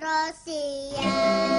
Rosia.